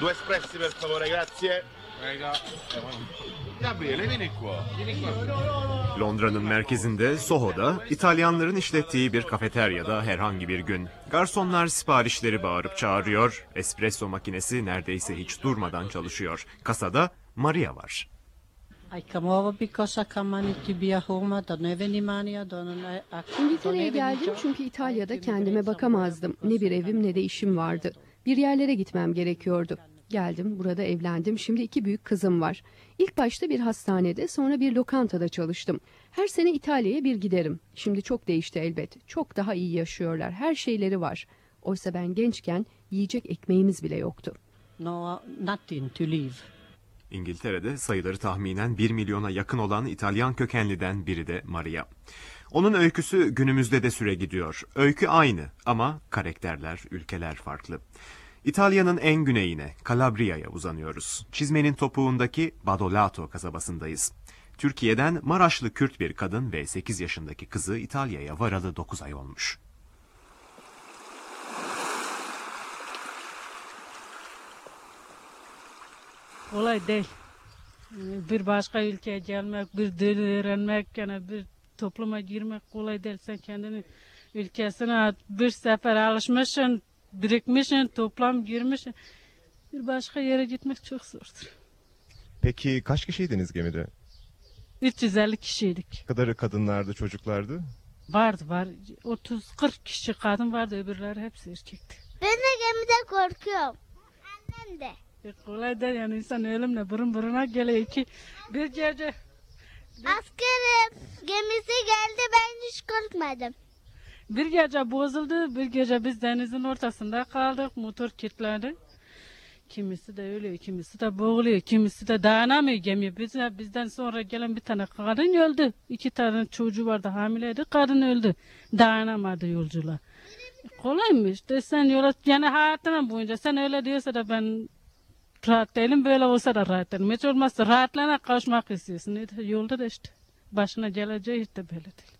Due espressi per favore, grazie. Prego. Gabriele, vieni qua. Vieni qua. Londra'nın merkezinde Soho'da İtalyanların işlettiği bir kafeteryada herhangi bir gün. Garsonlar siparişleri bağırıp çağırıyor, espresso makinesi neredeyse hiç durmadan çalışıyor. Kasada Maria var. I come over because I come on to be a home. I don't have any money. I don't, I, I İngiltere'ye geldim çünkü İtalya'da kendime bakamazdım. Ne bir evim ne de işim vardı. Bir yerlere gitmem gerekiyordu. Geldim, burada evlendim. Şimdi iki büyük kızım var. İlk başta bir hastanede, sonra bir lokantada çalıştım. Her sene İtalya'ya bir giderim. Şimdi çok değişti elbet. Çok daha iyi yaşıyorlar. Her şeyleri var. Oysa ben gençken yiyecek ekmeğimiz bile yoktu. No, nothing to leave. İngiltere'de sayıları tahminen 1 milyona yakın olan İtalyan kökenliden biri de Maria. Onun öyküsü günümüzde de süre gidiyor. Öykü aynı ama karakterler, ülkeler farklı. İtalya'nın en güneyine, Calabria'ya uzanıyoruz. Çizmenin topuğundaki Badolato kasabasındayız. Türkiye'den Maraşlı Kürt bir kadın ve 8 yaşındaki kızı İtalya'ya varalı 9 ay olmuş. Kolay değil. Yani Bir başka ülkeye gelmek, bir dil öğrenmek, yani bir topluma girmek kolay değil. Sen kendini ülkesine bir sefer alışmışsın, birikmişsin, toplam girmişsin. Bir başka yere gitmek çok zordur. Peki kaç kişiydiniz gemide? 350 kişiydik. Kadarı kadınlardı, çocuklardı? Vardı var. 30-40 kişi kadın vardı, öbürleri hepsi erkekti. Ben de gemide korkuyorum. Annem de. E, kolay değil yani insan ölümle burun buruna geliyor ki bir gece Askerim geldi ben hiç korkmadım. Bir gece bozuldu, bir gece biz denizin ortasında kaldık, motor kilitlendi. Kimisi de ölüyor, kimisi de boğuluyor, kimisi de dayanamıyor gemiye. Biz, bizden sonra gelen bir tane kadın öldü. İki tane çocuğu vardı, hamileydi, kadın öldü. Dayanamadı yolculuğa. Kolaymış de sen yola, yani hayatım boyunca sen öyle diyorsa da ben rahat değilim, böyle olsa da rahat değilim. Hiç olmazsa rahatlana kavuşmak istiyorsun. Yolda da işte başına geleceği işte böyle değil.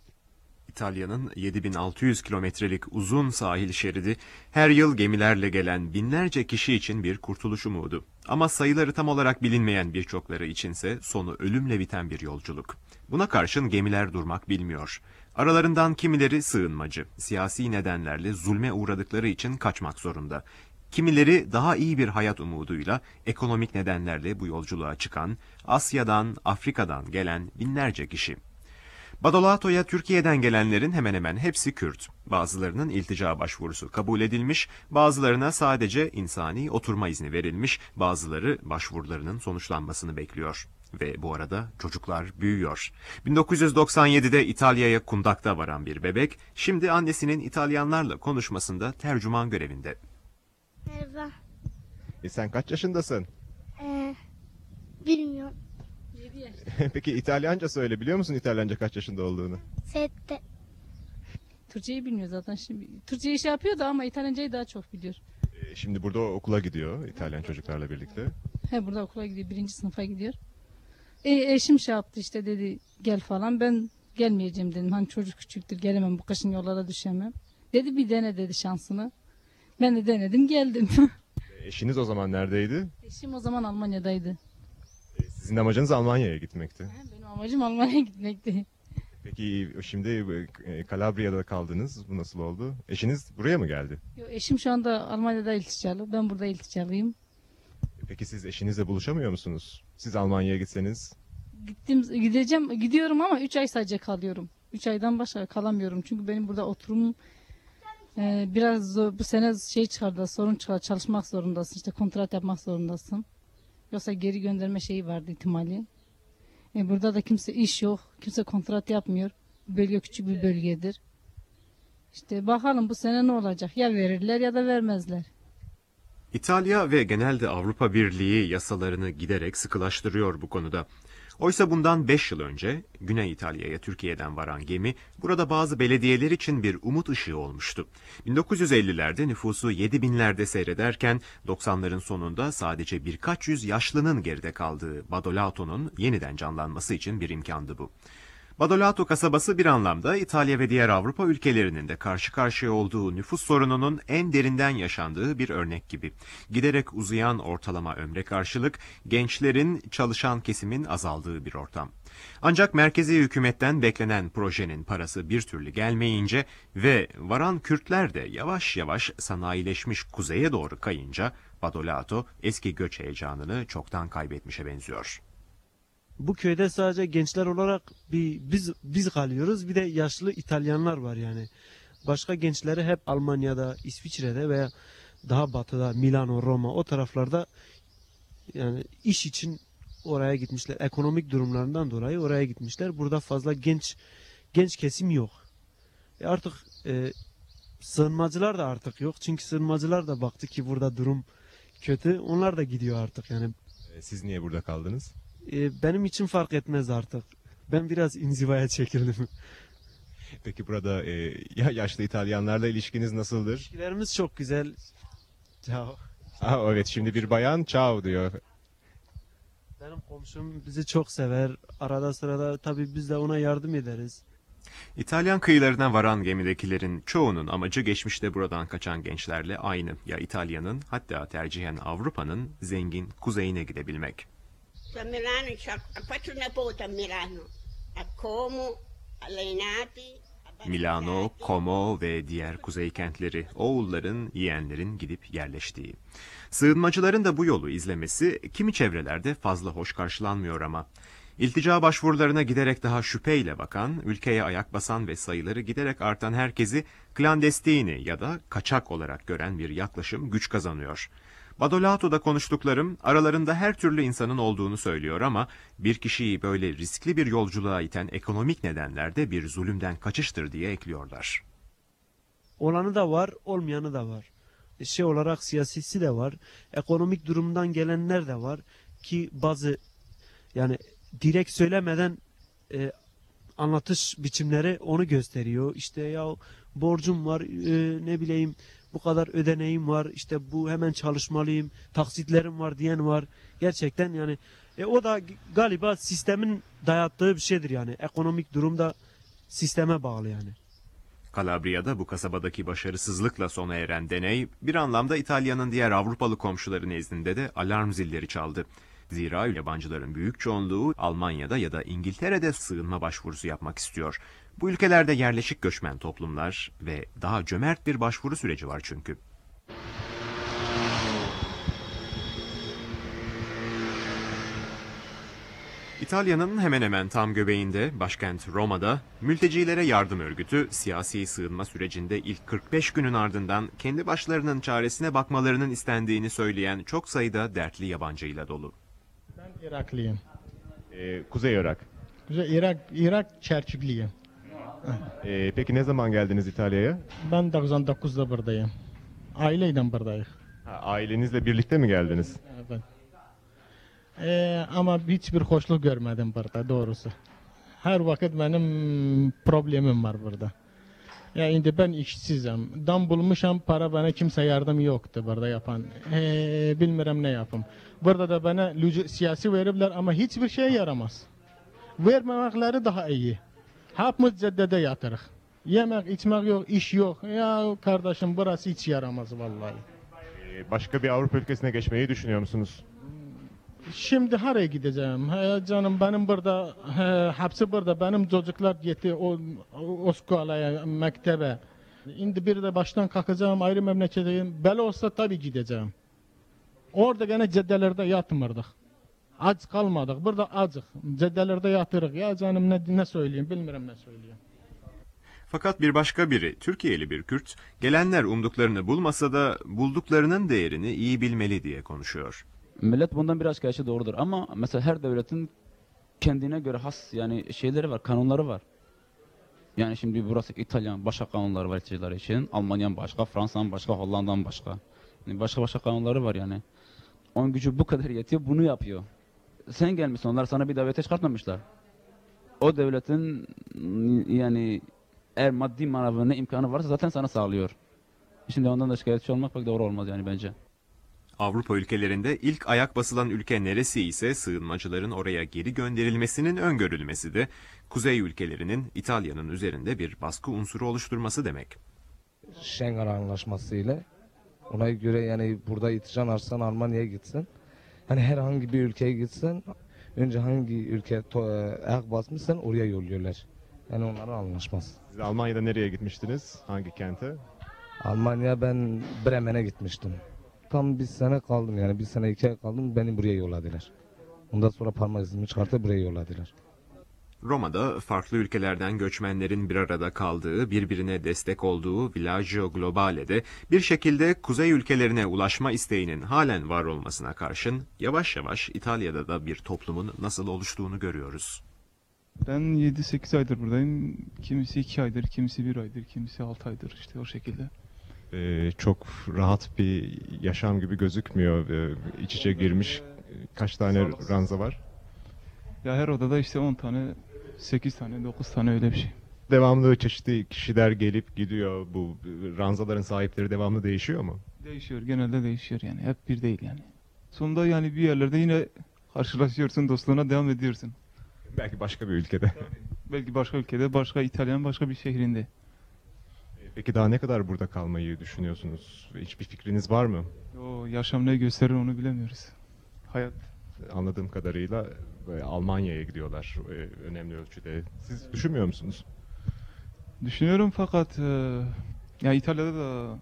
İtalya'nın 7600 kilometrelik uzun sahil şeridi her yıl gemilerle gelen binlerce kişi için bir kurtuluş umudu. Ama sayıları tam olarak bilinmeyen birçokları içinse sonu ölümle biten bir yolculuk. Buna karşın gemiler durmak bilmiyor. Aralarından kimileri sığınmacı, siyasi nedenlerle zulme uğradıkları için kaçmak zorunda. Kimileri daha iyi bir hayat umuduyla ekonomik nedenlerle bu yolculuğa çıkan, Asya'dan, Afrika'dan gelen binlerce kişi. Badolato'ya Türkiye'den gelenlerin hemen hemen hepsi Kürt. Bazılarının iltica başvurusu kabul edilmiş, bazılarına sadece insani oturma izni verilmiş, bazıları başvurularının sonuçlanmasını bekliyor. Ve bu arada çocuklar büyüyor. 1997'de İtalya'ya kundakta varan bir bebek, şimdi annesinin İtalyanlarla konuşmasında tercüman görevinde. Merhaba. E sen kaç yaşındasın? Ee, bilmiyorum. Peki İtalyanca söyle biliyor musun İtalyanca kaç yaşında olduğunu? Sette. Türkçeyi bilmiyor zaten şimdi. Türkçeyi şey yapıyor da ama İtalyancayı daha çok biliyor. E, şimdi burada okula gidiyor İtalyan çocuklarla birlikte. He burada okula gidiyor. Birinci sınıfa gidiyor. E, eşim şey yaptı işte dedi gel falan. Ben gelmeyeceğim dedim. Hani çocuk küçüktür gelemem bu kışın yollara düşemem. Dedi bir dene dedi şansını. Ben de denedim geldim. Eşiniz o zaman neredeydi? eşim o zaman Almanya'daydı. E, sizin amacınız Almanya'ya gitmekti. Benim amacım Almanya'ya gitmekti. Peki şimdi e, Kalabriya'da kaldınız. Bu nasıl oldu? Eşiniz buraya mı geldi? Yo, eşim şu anda Almanya'da ilticalı. Ben burada ilticalıyım. E, Peki siz eşinizle buluşamıyor musunuz? Siz Almanya'ya gitseniz Gittim gideceğim gidiyorum ama 3 ay sadece kalıyorum. 3 aydan başka kalamıyorum. Çünkü benim burada oturum e, biraz zor. Bu sene şey çıkardı sorun çıkar çalışmak zorundasın. işte kontrat yapmak zorundasın. Yoksa geri gönderme şeyi vardı ihtimali. E, burada da kimse iş yok. Kimse kontrat yapmıyor. Bölge küçük bir bölgedir. İşte bakalım bu sene ne olacak? Ya verirler ya da vermezler. İtalya ve genelde Avrupa Birliği yasalarını giderek sıkılaştırıyor bu konuda. Oysa bundan 5 yıl önce Güney İtalya'ya Türkiye'den varan gemi burada bazı belediyeler için bir umut ışığı olmuştu. 1950'lerde nüfusu 7 binlerde seyrederken 90'ların sonunda sadece birkaç yüz yaşlının geride kaldığı Badolato'nun yeniden canlanması için bir imkandı bu. Badolato kasabası bir anlamda İtalya ve diğer Avrupa ülkelerinin de karşı karşıya olduğu nüfus sorununun en derinden yaşandığı bir örnek gibi. Giderek uzayan ortalama ömre karşılık gençlerin, çalışan kesimin azaldığı bir ortam. Ancak merkezi hükümetten beklenen projenin parası bir türlü gelmeyince ve varan Kürtler de yavaş yavaş sanayileşmiş kuzeye doğru kayınca Badolato eski göç heyecanını çoktan kaybetmişe benziyor. Bu köyde sadece gençler olarak bir biz biz kalıyoruz bir de yaşlı İtalyanlar var yani. Başka gençleri hep Almanya'da, İsviçre'de veya daha batıda Milano, Roma o taraflarda yani iş için oraya gitmişler. Ekonomik durumlarından dolayı oraya gitmişler. Burada fazla genç genç kesim yok. E artık e, sığınmacılar da artık yok. Çünkü sığınmacılar da baktı ki burada durum kötü. Onlar da gidiyor artık yani. E, Siz niye burada kaldınız? E, benim için fark etmez artık. Ben biraz inzivaya çekildim. Peki burada e, ya yaşlı İtalyanlarla ilişkiniz nasıldır? İlişkilerimiz çok güzel. Ciao. Aa, evet şimdi bir bayan ciao diyor. Benim komşum bizi çok sever. Arada sırada tabii biz de ona yardım ederiz. İtalyan kıyılarına varan gemidekilerin çoğunun amacı geçmişte buradan kaçan gençlerle aynı. Ya İtalya'nın hatta tercihen Avrupa'nın zengin kuzeyine gidebilmek. A Milano faccio una nipote a Milano, a Como, a Milano, Como ve diğer kuzey kentleri oğulların, yeğenlerin gidip yerleştiği. Sığınmacıların da bu yolu izlemesi kimi çevrelerde fazla hoş karşılanmıyor ama. İltica başvurularına giderek daha şüpheyle bakan, ülkeye ayak basan ve sayıları giderek artan herkesi klandestini ya da kaçak olarak gören bir yaklaşım güç kazanıyor. Badolato'da konuştuklarım aralarında her türlü insanın olduğunu söylüyor ama bir kişiyi böyle riskli bir yolculuğa iten ekonomik nedenler de bir zulümden kaçıştır diye ekliyorlar. Olanı da var, olmayanı da var. E, Şey olarak siyasisi de var. Ekonomik durumdan gelenler de var ki bazı yani direkt söylemeden e, anlatış biçimleri onu gösteriyor. İşte ya borcum var, e, ne bileyim bu kadar ödeneğim var, işte bu hemen çalışmalıyım, taksitlerim var diyen var. Gerçekten yani e, o da galiba sistemin dayattığı bir şeydir yani. Ekonomik durum da sisteme bağlı yani. Kalabriya'da bu kasabadaki başarısızlıkla sona eren deney bir anlamda İtalya'nın diğer Avrupalı komşuları nezdinde de alarm zilleri çaldı. Zira yabancıların büyük çoğunluğu Almanya'da ya da İngiltere'de sığınma başvurusu yapmak istiyor. Bu ülkelerde yerleşik göçmen toplumlar ve daha cömert bir başvuru süreci var çünkü. İtalya'nın hemen hemen tam göbeğinde, başkent Roma'da, mültecilere yardım örgütü siyasi sığınma sürecinde ilk 45 günün ardından kendi başlarının çaresine bakmalarının istendiğini söyleyen çok sayıda dertli yabancıyla dolu. Ben Iraklıyım. E, Kuzey Irak. Güzel, Irak, Irak Çerçüklüyüm. E, peki ne zaman geldiniz İtalya'ya? Ben 99'da buradayım. Aileyle buradayız. Ha, ailenizle birlikte mi geldiniz? Evet. Ee, ama hiçbir hoşluk görmedim burada doğrusu. Her vakit benim problemim var burada. Ya şimdi ben işsizim. Dam bulmuşam para bana kimse yardım yoktu burada yapan. Ee, bilmiyorum ne yapım. Burada da bana lücu- siyasi verirler ama hiçbir şey yaramaz. Vermemekleri daha iyi. Hepimiz caddede yatırık. Yemek içmek yok, iş yok. Ya kardeşim burası hiç yaramaz vallahi. E, başka bir Avrupa ülkesine geçmeyi düşünüyor musunuz? Şimdi nereye gideceğim? He, canım benim burada, he, hepsi burada. Benim çocuklar gitti o, o skolaya, mektebe. Şimdi bir de baştan kalkacağım, ayrı memleketteyim. Böyle olsa tabii gideceğim. Orada gene caddelerde yatmırdık. Aç kalmadık. Burada acık. Caddelerde yatırık. Ya canım ne, ne söyleyeyim, bilmiyorum ne söyleyeyim. Fakat bir başka biri, Türkiye'li bir Kürt, gelenler umduklarını bulmasa da bulduklarının değerini iyi bilmeli diye konuşuyor. Millet bundan biraz şikayetçi doğrudur ama mesela her devletin kendine göre has yani şeyleri var, kanunları var. Yani şimdi burası İtalyan başka kanunları var ilçeler için, Almanya'nın başka, Fransa'nın başka, Hollanda'nın başka. Yani başka başka kanunları var yani. Onun gücü bu kadar yetiyor, bunu yapıyor. Sen gelmişsin, onlar sana bir davete çıkartmamışlar. O devletin yani eğer maddi manevi ne imkanı varsa zaten sana sağlıyor. Şimdi ondan da şikayetçi olmak pek doğru olmaz yani bence. Avrupa ülkelerinde ilk ayak basılan ülke neresi ise sığınmacıların oraya geri gönderilmesinin öngörülmesi de kuzey ülkelerinin İtalya'nın üzerinde bir baskı unsuru oluşturması demek. Schengen Anlaşması ile ona göre yani burada itircan arsan Almanya'ya gitsin. Hani herhangi bir ülkeye gitsin önce hangi ülke to- ayak basmışsan oraya yolluyorlar. Yani onların anlaşması. Siz Almanya'da nereye gitmiştiniz? Hangi kente? Almanya ben Bremen'e gitmiştim. Tam bir sene kaldım yani bir sene iki ay kaldım beni buraya yolladılar. Ondan sonra parmak izimi çıkartıp buraya yolladılar. Roma'da farklı ülkelerden göçmenlerin bir arada kaldığı, birbirine destek olduğu Villaggio Globale'de bir şekilde kuzey ülkelerine ulaşma isteğinin halen var olmasına karşın yavaş yavaş İtalya'da da bir toplumun nasıl oluştuğunu görüyoruz. Ben 7-8 aydır buradayım. Kimisi 2 aydır, kimisi 1 aydır, kimisi 6 aydır işte o şekilde. Ee, çok rahat bir yaşam gibi gözükmüyor. Ee, iç içe girmiş kaç tane ranza var? Ya her odada işte 10 tane, 8 tane, 9 tane öyle bir şey. Devamlı çeşitli kişiler gelip gidiyor. Bu ranzaların sahipleri devamlı değişiyor mu? Değişiyor, genelde değişiyor yani. Hep bir değil yani. Sonunda yani bir yerlerde yine karşılaşıyorsun, dostluğuna devam ediyorsun. Belki başka bir ülkede. Belki başka ülkede, başka İtalyan, başka bir şehrinde. Peki daha ne kadar burada kalmayı düşünüyorsunuz? Hiçbir fikriniz var mı? O yaşam ne gösterir onu bilemiyoruz. Hayat. Anladığım kadarıyla e, Almanya'ya gidiyorlar e, önemli ölçüde. Siz düşünmüyor musunuz? Düşünüyorum fakat e, ya İtalya'da da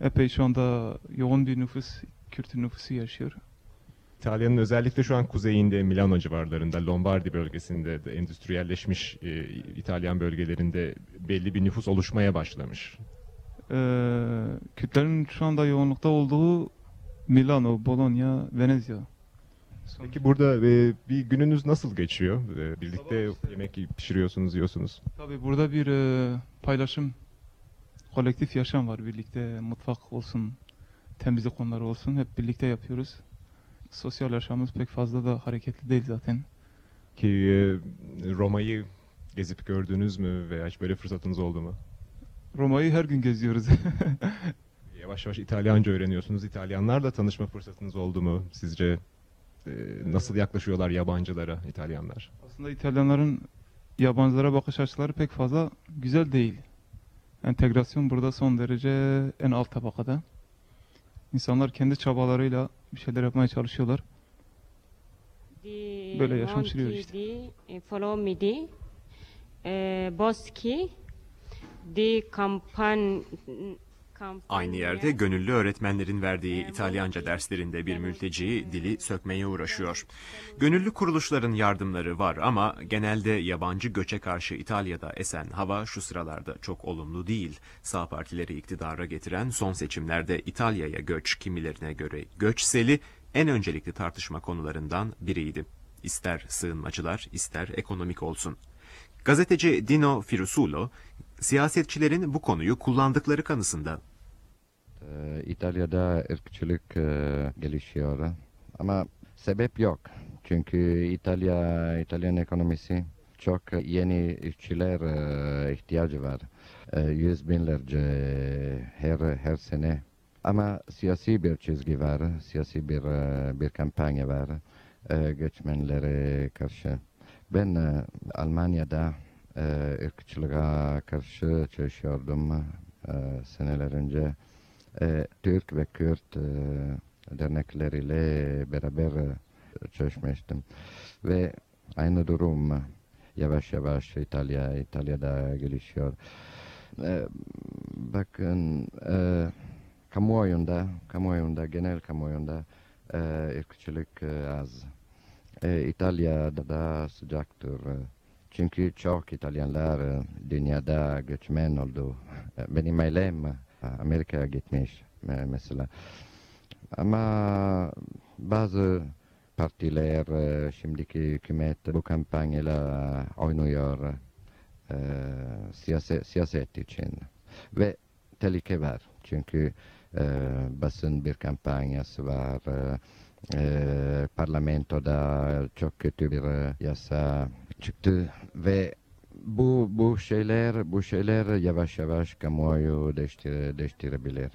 epey şu anda yoğun bir nüfus, Kürt nüfusu yaşıyor. İtalya'nın özellikle şu an kuzeyinde Milano civarlarında Lombardi bölgesinde de endüstriyelleşmiş e, İtalyan bölgelerinde belli bir nüfus oluşmaya başlamış. Ee, Kürtlerin şu anda yoğunlukta olduğu Milano, Bologna, Venezia. Peki burada e, bir gününüz nasıl geçiyor? E, birlikte yemek pişiriyorsunuz, yiyorsunuz. Tabii burada bir e, paylaşım, kolektif yaşam var. Birlikte mutfak olsun, temizlik konuları olsun hep birlikte yapıyoruz. Sosyal yaşamımız pek fazla da hareketli değil zaten. Ki e, Roma'yı gezip gördünüz mü veya hiç böyle fırsatınız oldu mu? Roma'yı her gün geziyoruz. Yavaş yavaş İtalyanca öğreniyorsunuz. İtalyanlarla tanışma fırsatınız oldu mu? Sizce e, nasıl yaklaşıyorlar yabancılara İtalyanlar? Aslında İtalyanların yabancılara bakış açıları pek fazla güzel değil. Entegrasyon burada son derece en alt tabakada. İnsanlar kendi çabalarıyla bir şeyler yapmaya çalışıyorlar. Böyle yaşam sürüyor işte. Di eh, follow midi, eh, Boschi, di Campan... Aynı yerde gönüllü öğretmenlerin verdiği İtalyanca derslerinde bir mülteci dili sökmeye uğraşıyor. Gönüllü kuruluşların yardımları var ama genelde yabancı göçe karşı İtalya'da esen hava şu sıralarda çok olumlu değil. Sağ partileri iktidara getiren son seçimlerde İtalya'ya göç kimilerine göre göç seli en öncelikli tartışma konularından biriydi. İster sığınmacılar ister ekonomik olsun. Gazeteci Dino Firusulo, siyasetçilerin bu konuyu kullandıkları kanısında. Ee, İtalya'da ırkçılık e, gelişiyor ama sebep yok. Çünkü İtalya, İtalyan ekonomisi çok yeni işçiler e, ihtiyacı var. E, yüz binlerce her her sene. Ama siyasi bir çizgi var, siyasi bir bir kampanya var göçmenlere karşı. Ben Almanya'da e, ırkçılığa karşı çalışıyordum e, seneler önce. E, Türk ve Kürt dernekleriyle beraber çalışmıştım. Ve aynı durum yavaş yavaş İtalya, İtalya'da gelişiyor. E, bakın e, kamuoyunda, kamuoyunda, genel kamuoyunda ırkçılık az. İtalya'da da sıcaktır. Çünkü çok İtalyanlar e, dünyada göçmen oldu. E, Benim ailem e, Amerika'ya gitmiş mesela. Ama bazı partiler, şimdiki hükümet bu kampanyayla oynuyor e, siyaset, siyaset için. Ve tehlike var. Çünkü e, basın bir kampanyası var. E, parlamentoda çok kötü bir yasa çıktı ve bu bu şeyler bu şeyler yavaş yavaş kamuoyu değiştir, değiştirebilir.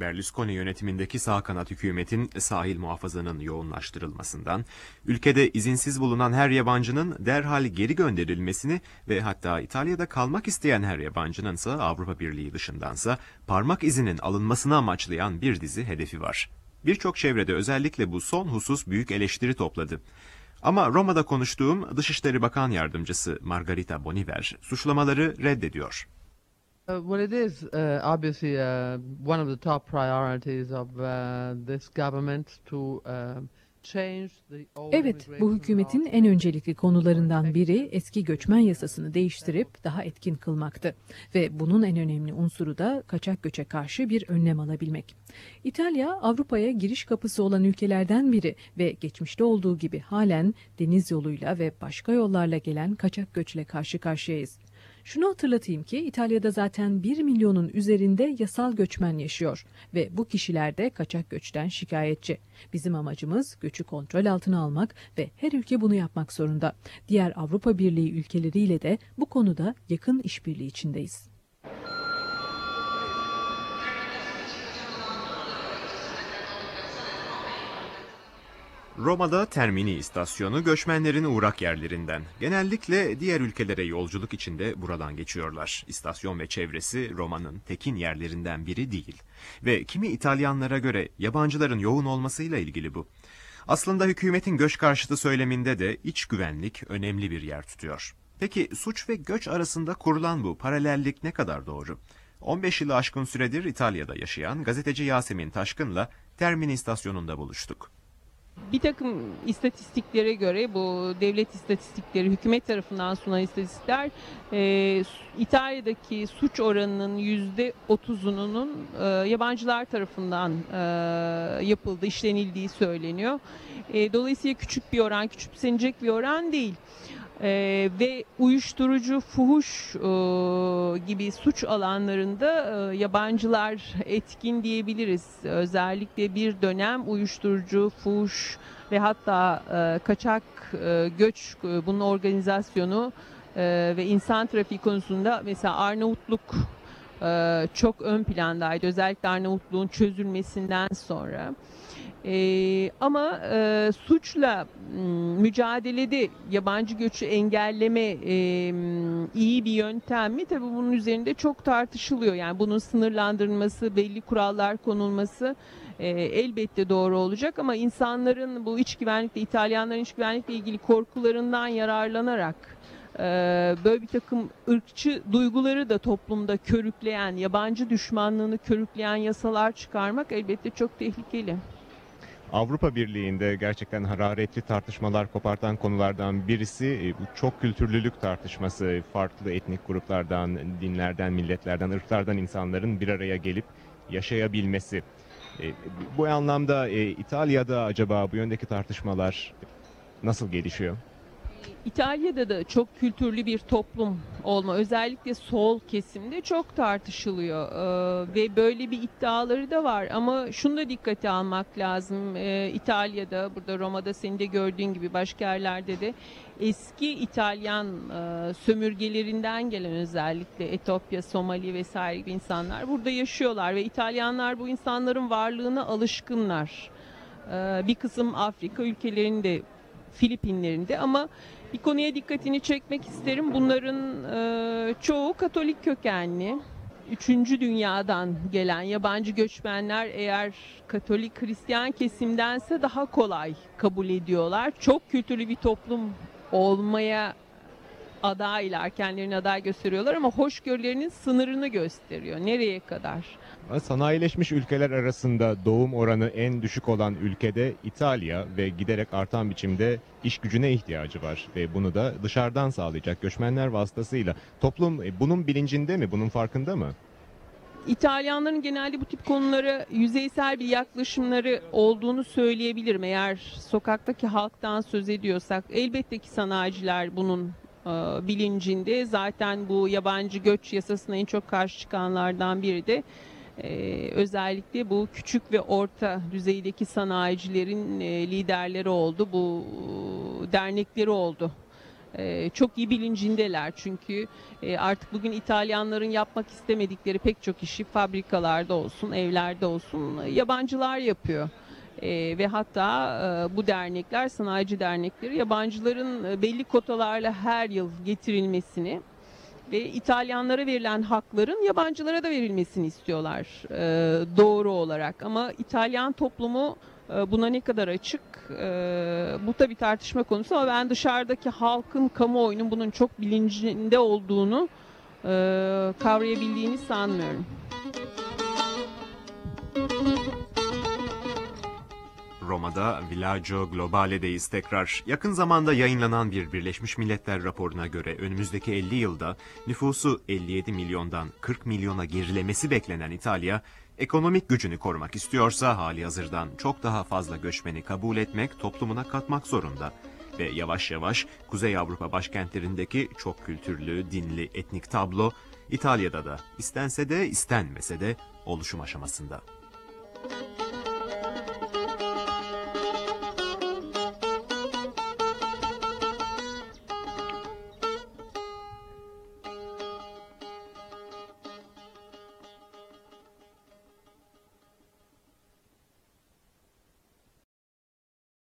Berlusconi yönetimindeki sağ kanat hükümetin sahil muhafazanın yoğunlaştırılmasından, ülkede izinsiz bulunan her yabancının derhal geri gönderilmesini ve hatta İtalya'da kalmak isteyen her yabancının ise Avrupa Birliği dışındansa parmak izinin alınmasını amaçlayan bir dizi hedefi var. Birçok çevrede özellikle bu son husus büyük eleştiri topladı. Ama Roma'da konuştuğum Dışişleri Bakan Yardımcısı Margarita Boniver suçlamaları reddediyor. Uh, well, it is uh, obviously uh, one of the top priorities of uh, this government to old Evet, bu hükümetin en öncelikli konularından biri eski göçmen yasasını değiştirip daha etkin kılmaktı. Ve bunun en önemli unsuru da kaçak göçe karşı bir önlem alabilmek. İtalya, Avrupa'ya giriş kapısı olan ülkelerden biri ve geçmişte olduğu gibi halen deniz yoluyla ve başka yollarla gelen kaçak göçle karşı karşıyayız. Şunu hatırlatayım ki İtalya'da zaten 1 milyonun üzerinde yasal göçmen yaşıyor ve bu kişiler de kaçak göçten şikayetçi. Bizim amacımız göçü kontrol altına almak ve her ülke bunu yapmak zorunda. Diğer Avrupa Birliği ülkeleriyle de bu konuda yakın işbirliği içindeyiz. Roma'da Termini istasyonu göçmenlerin uğrak yerlerinden. Genellikle diğer ülkelere yolculuk içinde buradan geçiyorlar. İstasyon ve çevresi Roma'nın tekin yerlerinden biri değil. Ve kimi İtalyanlara göre yabancıların yoğun olmasıyla ilgili bu. Aslında hükümetin göç karşıtı söyleminde de iç güvenlik önemli bir yer tutuyor. Peki suç ve göç arasında kurulan bu paralellik ne kadar doğru? 15 yılı aşkın süredir İtalya'da yaşayan gazeteci Yasemin Taşkın'la Termini istasyonunda buluştuk. Bir takım istatistiklere göre bu devlet istatistikleri hükümet tarafından sunan istatistikler e, İtalya'daki suç oranının yüzde otuzunun e, yabancılar tarafından e, yapıldı, işlenildiği söyleniyor. E, dolayısıyla küçük bir oran, küçümsenecek bir oran değil. Ee, ve uyuşturucu, fuhuş e, gibi suç alanlarında e, yabancılar etkin diyebiliriz. Özellikle bir dönem uyuşturucu, fuhuş ve hatta e, kaçak e, göç e, bunun organizasyonu e, ve insan trafiği konusunda mesela Arnavutluk e, çok ön plandaydı. Özellikle Arnavutluğun çözülmesinden sonra. Ee, ama e, suçla mücadelede yabancı göçü engelleme e, iyi bir yöntem mi? Tabii bunun üzerinde çok tartışılıyor. Yani bunun sınırlandırılması, belli kurallar konulması e, elbette doğru olacak ama insanların bu iç güvenlikle, İtalyanların iç güvenlikle ilgili korkularından yararlanarak e, böyle bir takım ırkçı duyguları da toplumda körükleyen, yabancı düşmanlığını körükleyen yasalar çıkarmak elbette çok tehlikeli. Avrupa Birliği'nde gerçekten hararetli tartışmalar kopartan konulardan birisi e, bu çok kültürlülük tartışması. Farklı etnik gruplardan, dinlerden, milletlerden, ırklardan insanların bir araya gelip yaşayabilmesi. E, Bu anlamda e, İtalya'da acaba bu yöndeki tartışmalar nasıl gelişiyor? İtalya'da da çok kültürlü bir toplum olma özellikle sol kesimde çok tartışılıyor. Ee, ve böyle bir iddiaları da var. Ama şunu da dikkate almak lazım. Ee, İtalya'da burada Roma'da senin de gördüğün gibi başka yerlerde de eski İtalyan e, sömürgelerinden gelen özellikle Etopya, Somali vesaire gibi insanlar burada yaşıyorlar. Ve İtalyanlar bu insanların varlığına alışkınlar. Ee, bir kısım Afrika ülkelerinde Filipinlerinde ama bir konuya dikkatini çekmek isterim. Bunların e, çoğu Katolik kökenli. Üçüncü dünyadan gelen yabancı göçmenler eğer Katolik Hristiyan kesimdense daha kolay kabul ediyorlar. Çok kültürlü bir toplum olmaya adaylar, kendilerini aday gösteriyorlar ama hoşgörülerinin sınırını gösteriyor. Nereye kadar? Sanayileşmiş ülkeler arasında doğum oranı en düşük olan ülkede İtalya ve giderek artan biçimde iş gücüne ihtiyacı var ve bunu da dışarıdan sağlayacak göçmenler vasıtasıyla. Toplum e, bunun bilincinde mi, bunun farkında mı? İtalyanların genelde bu tip konulara yüzeysel bir yaklaşımları olduğunu söyleyebilirim. Eğer sokaktaki halktan söz ediyorsak elbette ki sanayiciler bunun bilincinde. Zaten bu yabancı göç yasasına en çok karşı çıkanlardan biri de e, özellikle bu küçük ve orta düzeydeki sanayicilerin e, liderleri oldu. Bu e, dernekleri oldu. e, çok iyi bilincindeler çünkü e, artık bugün İtalyanların yapmak istemedikleri pek çok işi fabrikalarda olsun, evlerde olsun e, yabancılar yapıyor. E, ve hatta e, bu dernekler, sanayici dernekleri yabancıların e, belli kotalarla her yıl getirilmesini ve İtalyanlara verilen hakların yabancılara da verilmesini istiyorlar e, doğru olarak. Ama İtalyan toplumu e, buna ne kadar açık e, bu tabii tartışma konusu ama ben dışarıdaki halkın kamuoyunun bunun çok bilincinde olduğunu e, kavrayabildiğini sanmıyorum. Roma'da Villaggio Globale'deyiz tekrar. Yakın zamanda yayınlanan bir Birleşmiş Milletler raporuna göre önümüzdeki 50 yılda nüfusu 57 milyondan 40 milyona gerilemesi beklenen İtalya, ekonomik gücünü korumak istiyorsa hali hazırdan çok daha fazla göçmeni kabul etmek, toplumuna katmak zorunda. Ve yavaş yavaş Kuzey Avrupa başkentlerindeki çok kültürlü, dinli, etnik tablo İtalya'da da istense de istenmese de oluşum aşamasında.